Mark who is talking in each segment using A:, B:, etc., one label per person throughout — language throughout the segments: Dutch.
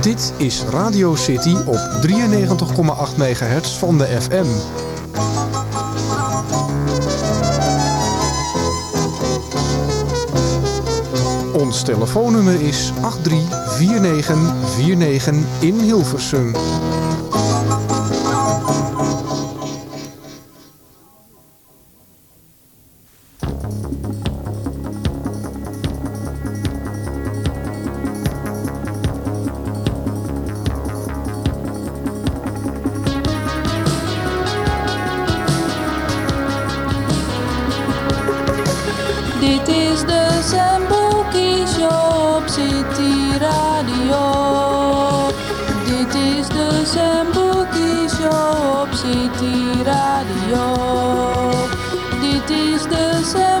A: Dit is Radio City op 93,8 MHz van de FM. Ons telefoonnummer is 834949 in Hilversum.
B: Dit is de Sambuki Show op City Radio. Dit is de Sambuki Show op City Radio. Dit is de Sambuki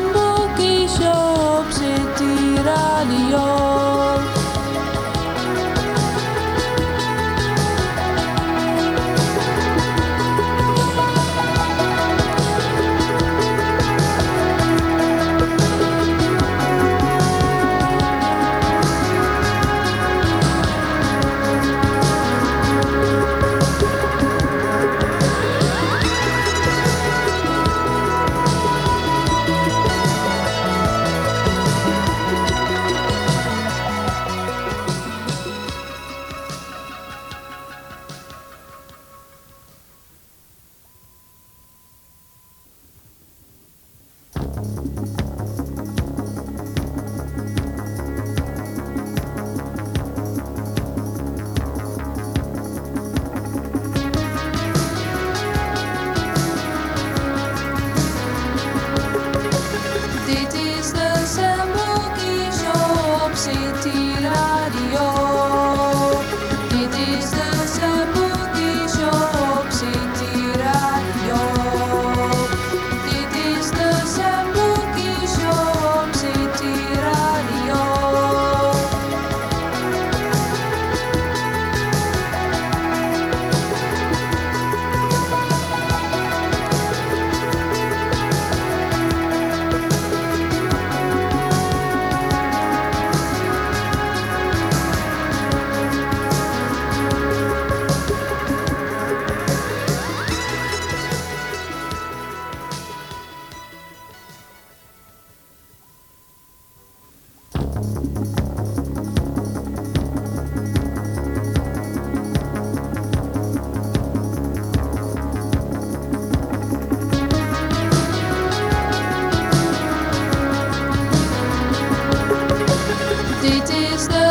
B: it is the